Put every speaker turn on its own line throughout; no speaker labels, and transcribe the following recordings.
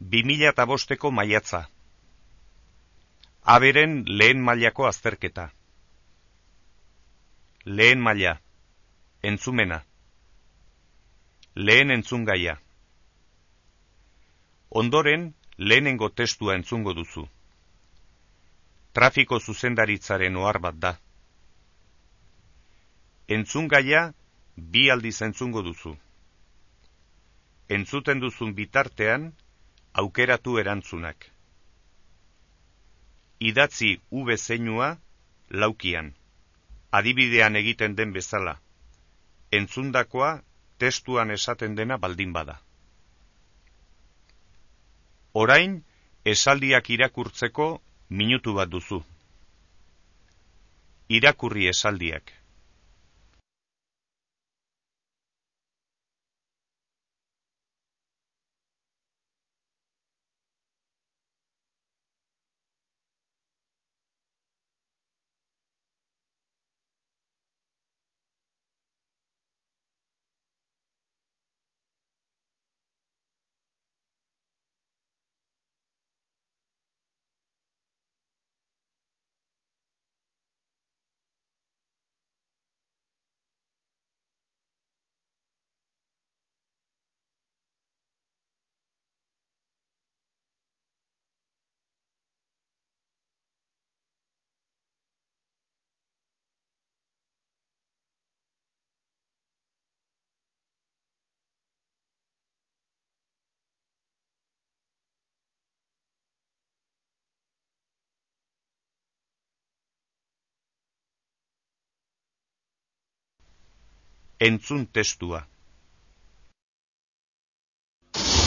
2005 eta bosteko maiatza. Aberen lehen mailako azterketa. Lehen maila. Entzumena. Lehen entzungaia. Ondoren, lehenengo testua entzungo duzu. Trafiko zuzendaritzaren ohar bat da. Entzungaia bi aldiz entzungo duzu. Entzuten duzun bitartean, aukeratu erantzunak. Idatzi V zeinua laukian. Adibidean egiten den bezala. Entzundakoa testuan esaten dena baldin bada. Orain, esaldiak irakurtzeko minutu bat duzu. Irakurri esaldiak. Entzun testua.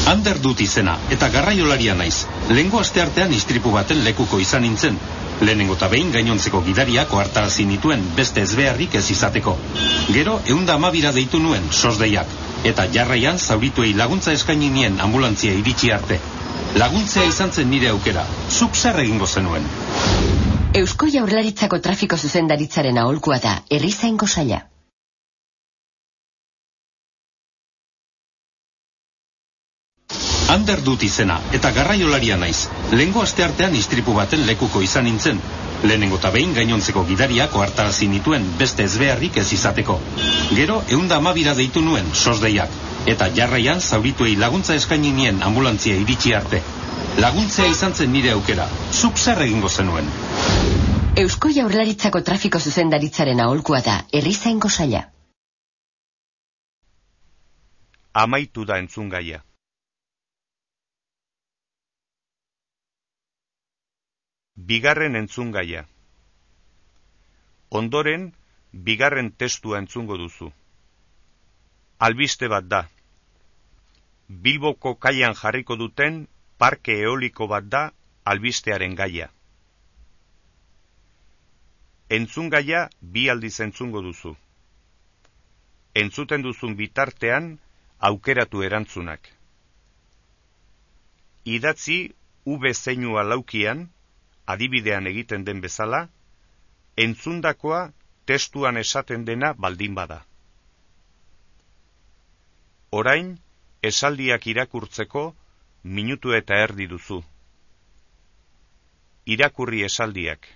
Ander dut izena, eta garraiolaria naiz. Lengo asteartean istripu baten lekuko izan nintzen. Lehenengo eta behin gainontzeko gidariak ohartarazi nituen beste ezbeharrik ez izateko. Gero, eunda amabira deitu nuen, sosdeiak. Eta jarraian zaurituei laguntza eskaini nien ambulantzia iritsi arte. Laguntzea izan zen nire aukera. Zuk zer egingo zenuen.
Eusko Jaurlaritzako trafiko zuzendaritzaren aholkua da, herrizaingo saila.
Ander dut izena, eta garraiolaria naiz. Lengo asteartean istripu baten lekuko izan nintzen. Lehenengo eta behin gainontzeko gidariak ohartarazi nituen beste ezbeharrik ez izateko. Gero, eunda amabira deitu nuen, sosdeiak. Eta jarraian zaurituei laguntza eskaini nien ambulantzia iritsi arte. Laguntzea izan zen nire aukera. Zuk zer egingo zenuen.
Eusko Jaurlaritzako trafiko zuzendaritzaren aholkua da, herrizaingo saila.
Amaitu da entzungaia. Bigarren entzungaia. Ondoren, bigarren testua entzungo duzu. Albiste bat da. Bilboko kaian jarriko duten parke eoliko bat da albistearen gaia. Entzungaia bi aldiz entzungo duzu. Entzuten duzun bitartean aukeratu erantzunak. Idatzi V zeinua laukian, adibidean egiten den bezala, entzundakoa testuan esaten dena baldin bada. Orain, esaldiak irakurtzeko minutu eta erdi duzu. Irakurri esaldiak.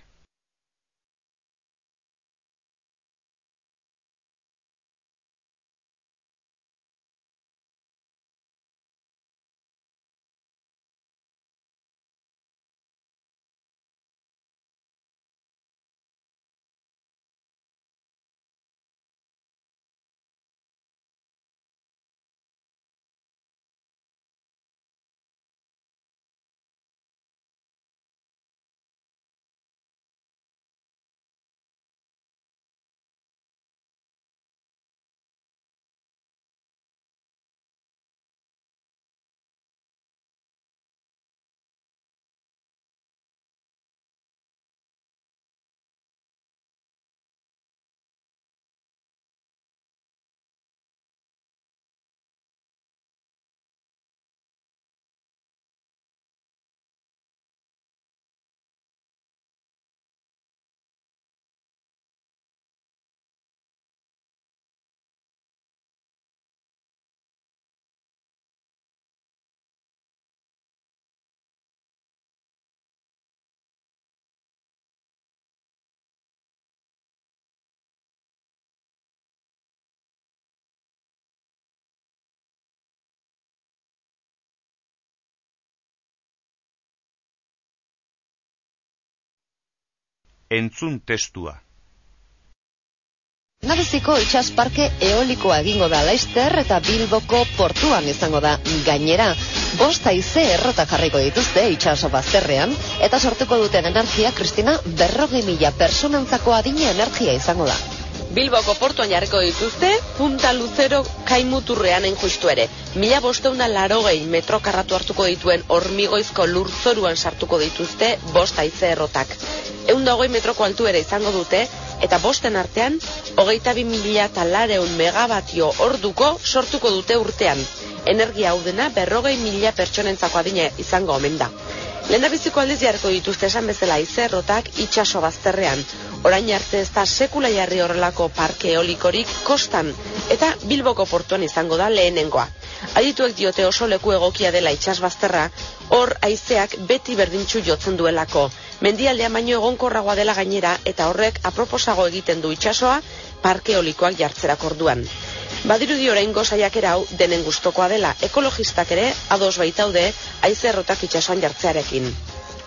Entzun testua.
Nabeziko itxas parke eolikoa egingo da Leister eta Bilboko portuan izango da gainera. Bost aize errota jarriko dituzte itxaso bazterrean eta sortuko duten energia, Kristina, berrogi mila personantzako adina energia izango da.
Bilboko portuan jarriko dituzte, punta luzero kaimuturrean justu ere. Mila bosteuna laro gehi metro karratu hartuko dituen hormigoizko lurzoruan sartuko dituzte bost aize errotak. Egun da hogei metroko altu ere izango dute, eta bosten artean, hogeita bi mila talareun megabatio orduko sortuko dute urtean. Energia hau dena berrogei mila pertsonentzako adine izango omen da. Lenda biziko aldiz jarko dituzte esan bezala izerrotak itxaso bazterrean. Orain arte ez da sekula jarri horrelako parke eolikorik kostan eta Bilboko portuan izango da lehenengoa. Adituek diote oso leku egokia dela itxas bazterra, hor aizeak beti berdintxu jotzen duelako. Mendialdea baino egonkorragoa dela gainera eta horrek aproposago egiten du itxasoa parke eolikoak jartzerak orduan. Badirudi oraingo saiakera hau denen gustokoa dela, ekologistak ere ados baitaude haize errotak itsasoan jartzearekin.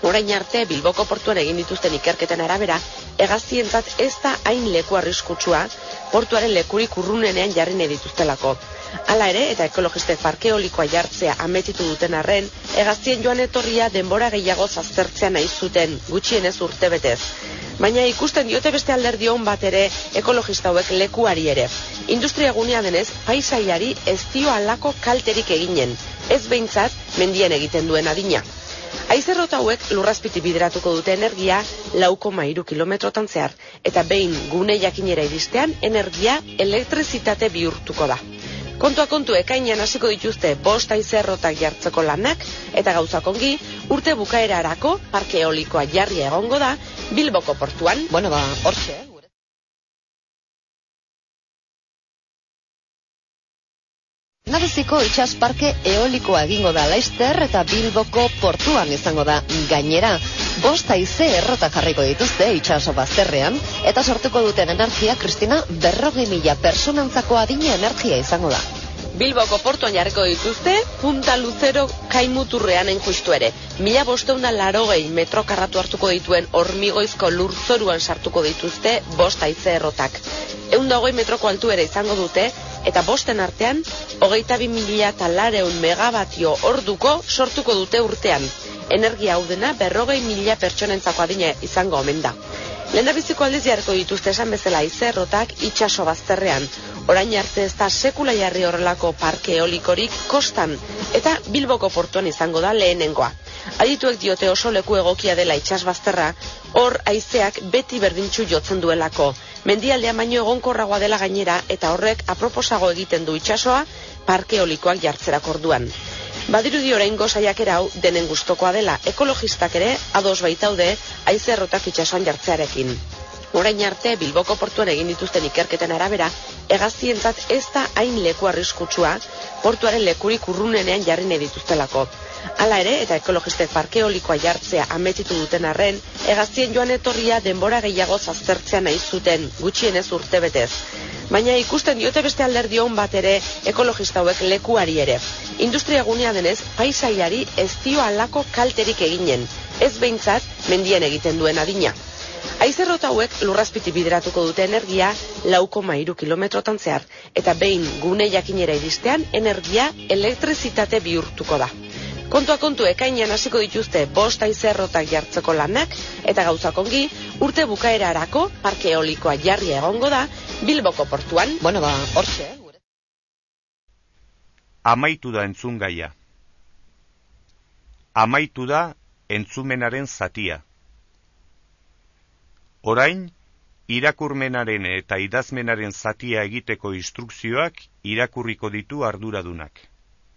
Orain arte Bilboko portuan egin dituzten ikerketen arabera, hegaztientzat ez da hain leku arriskutsua portuaren lekurik urrunenean jarri nahi dituztelako. Hala ere, eta ekologiste parkeolikoa jartzea ametitu duten arren, hegaztien joan etorria denbora gehiago zaztertzea nahi zuten, gutxienez urte betez baina ikusten diote beste alderdi hon bat ere ekologista hauek lekuari ere. Industria gunea denez, paisaiari ez dio alako kalterik eginen, ez behintzat mendien egiten duen adina. Aizerrot hauek lurrazpiti bideratuko dute energia lauko mairu kilometrotan zehar, eta behin gune jakinera iristean energia elektrizitate bihurtuko da. Kontua kontu ekainean hasiko dituzte bost aizerrotak jartzeko lanak, eta gauzakongi, urte bukaerarako parke eolikoa jarri egongo da, Bilboko portuan.
Bueno, ba, horxe, Nabeziko itxas parke eolikoa egingo da Leister eta Bilboko portuan izango da gainera. Bost aize errota jarriko dituzte itxaso bazterrean eta sortuko duten energia, Kristina, berrogi mila personantzako adina energia izango da.
Bilboko portuan jarriko dituzte, punta luzero kaimuturrean justu ere. Mila bosteuna laro gehi metro karratu hartuko dituen hormigoizko lurzoruan sartuko dituzte bost aize errotak. Egun da hogei metroko altu ere izango dute, eta bosten artean, hogeita bi mila talareun megabatio orduko sortuko dute urtean. Energia hau dena berrogei mila pertsonentzako adine izango omen da. Lenda biziko aldiz jarko dituzte esan bezala izerrotak itxaso bazterrean. Orain arte ez da sekula jarri horrelako parke eolikorik kostan eta Bilboko portuan izango da lehenengoa. Adituek diote oso leku egokia dela itxas bazterra, hor aizeak beti berdintxu jotzen duelako. Mendialdea baino egonkorragoa dela gainera eta horrek aproposago egiten du itxasoa parke eolikoak jartzerak orduan. Badirudi oraingo saiakera hau denen gustokoa dela, ekologistak ere ados baitaude haize errotak itsasoan jartzearekin. Orain arte Bilboko portuan egin dituzten ikerketen arabera, hegaztientzat ez da hain leku arriskutsua portuaren lekurik urrunenean jarri nahi dituztelako. Hala ere, eta ekologiste parkeolikoa jartzea ametitu duten arren, hegaztien joan etorria denbora gehiago zaztertzea nahi zuten, gutxienez urte betez baina ikusten diote beste alderdi hon bat ere ekologista hauek lekuari ere. Industria gunea denez, paisaiari ez dio alako kalterik eginen, ez behintzat mendien egiten duen adina. Aizerrot hauek lurrazpiti bideratuko dute energia lauko mairu kilometrotan zehar, eta behin gune jakinera iristean energia elektrizitate bihurtuko da. Kontua kontu ekainean hasiko dituzte bost aizerrotak jartzeko lanak, eta gauzakongi urte bukaerarako parke eolikoa jarri egongo da Bilboko portuan.
Bueno, ba, horxe.
Amaitu da entzun gaia. Amaitu da entzumenaren zatia. Orain, irakurmenaren eta idazmenaren zatia egiteko instrukzioak irakurriko ditu arduradunak.